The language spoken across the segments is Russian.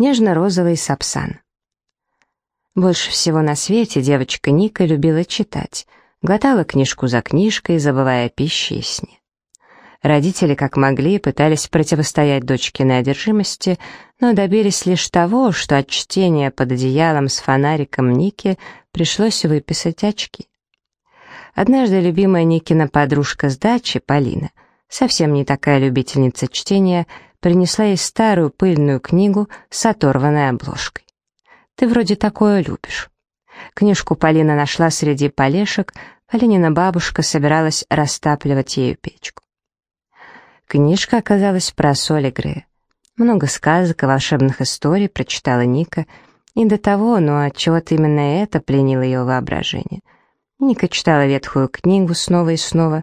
Нежно-розовый сапсан. Больше всего на свете девочка Ника любила читать, глотала книжку за книжкой, забывая о пище и сне. Родители, как могли, пытались противостоять дочкиной одержимости, но добились лишь того, что от чтения под одеялом с фонариком Ники пришлось выписать очки. Однажды любимая Никина подружка с дачи, Полина, совсем не такая любительница чтения, принесла ей старую пыльную книгу с оторванной обложкой. «Ты вроде такое любишь». Книжку Полина нашла среди полешек, Полинина бабушка собиралась растапливать ею печку. Книжка оказалась про Соли Грея. Много сказок и волшебных историй прочитала Ника, и до того, но отчего-то именно это пленило ее воображение. Ника читала ветхую книгу снова и снова.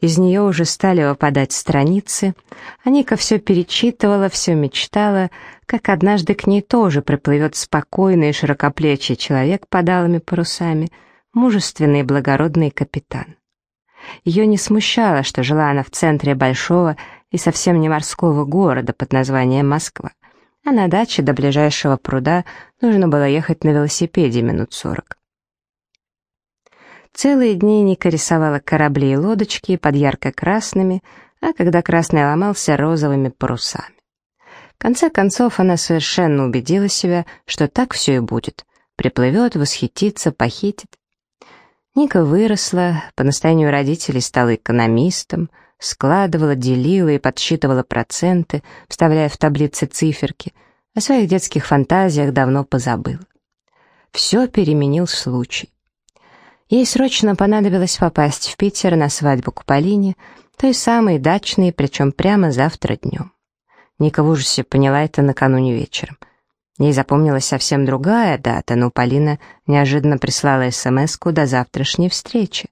Из нее уже стали выпадать страницы, а Ника все перечитывала, все мечтала, как однажды к ней тоже приплывет спокойный и широкоплечий человек под алыми парусами, мужественный и благородный капитан. Ее не смущало, что жила она в центре большого и совсем не морского города под названием Москва, а на даче до ближайшего пруда нужно было ехать на велосипеде минут сорок. Целые дни Ника рисовала корабли и лодочки под ярко-красными, а когда красный ломался, розовыми парусами. В конце концов, она совершенно убедила себя, что так все и будет. Приплывет, восхитится, похитит. Ника выросла, по настоянию родителей стала экономистом, складывала, делила и подсчитывала проценты, вставляя в таблицы циферки, о своих детских фантазиях давно позабыла. Все переменил случай. Ей срочно понадобилось попасть в Питер на свадьбу к Полине, той самой дачной, причем прямо завтра днем. Ника в ужасе поняла это накануне вечером — Ей запомнилась совсем другая дата, но Полина неожиданно прислала смс до завтрашней встречи.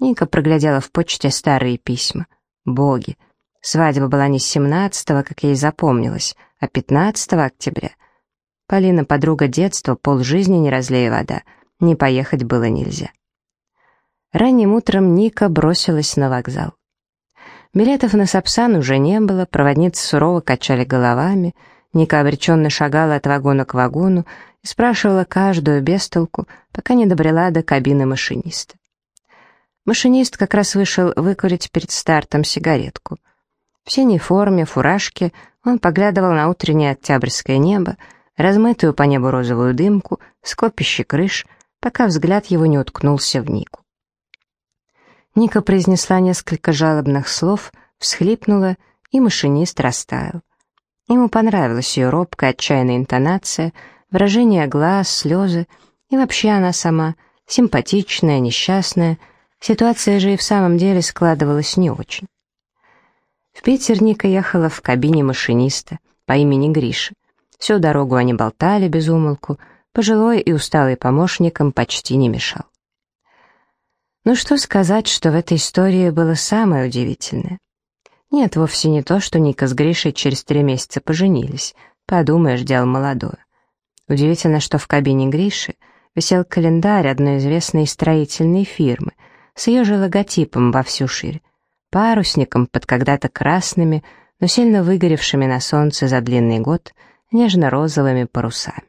Ника проглядела в почте старые письма. Боги! Свадьба была не 17-го, как ей запомнилось, а 15 октября. Полина, подруга детства, полжизни не разлей вода. Не поехать было нельзя. Ранним утром Ника бросилась на вокзал. Билетов на Сапсан уже не было, проводницы сурово качали головами — Ника обреченно шагала от вагона к вагону и спрашивала каждую бестолку, пока не добрела до кабины машиниста. Машинист как раз вышел выкурить перед стартом сигаретку. В синей форме, фуражке он поглядывал на утреннее октябрьское небо, размытую по небу розовую дымку, скопище крыш, пока взгляд его не уткнулся в Нику. Ника произнесла несколько жалобных слов, всхлипнула, и машинист растаял. Ему понравилась ее робкая, отчаянная интонация, выражение глаз, слезы, и вообще она сама, симпатичная, несчастная. Ситуация же и в самом деле складывалась не очень. В Питер Ника ехала в кабине машиниста по имени Гриша. Всю дорогу они болтали без умолку, пожилой и усталый помощником почти не мешал. Ну что сказать, что в этой истории было самое удивительное. Нет, вовсе не то, что Ника с Гришей через три месяца поженились. Подумаешь, дело молодое. Удивительно, что в кабине Гриши висел календарь одной известной строительной фирмы с ее же логотипом во всю ширь, парусником под когда-то красными, но сильно выгоревшими на солнце за длинный год нежно-розовыми парусами.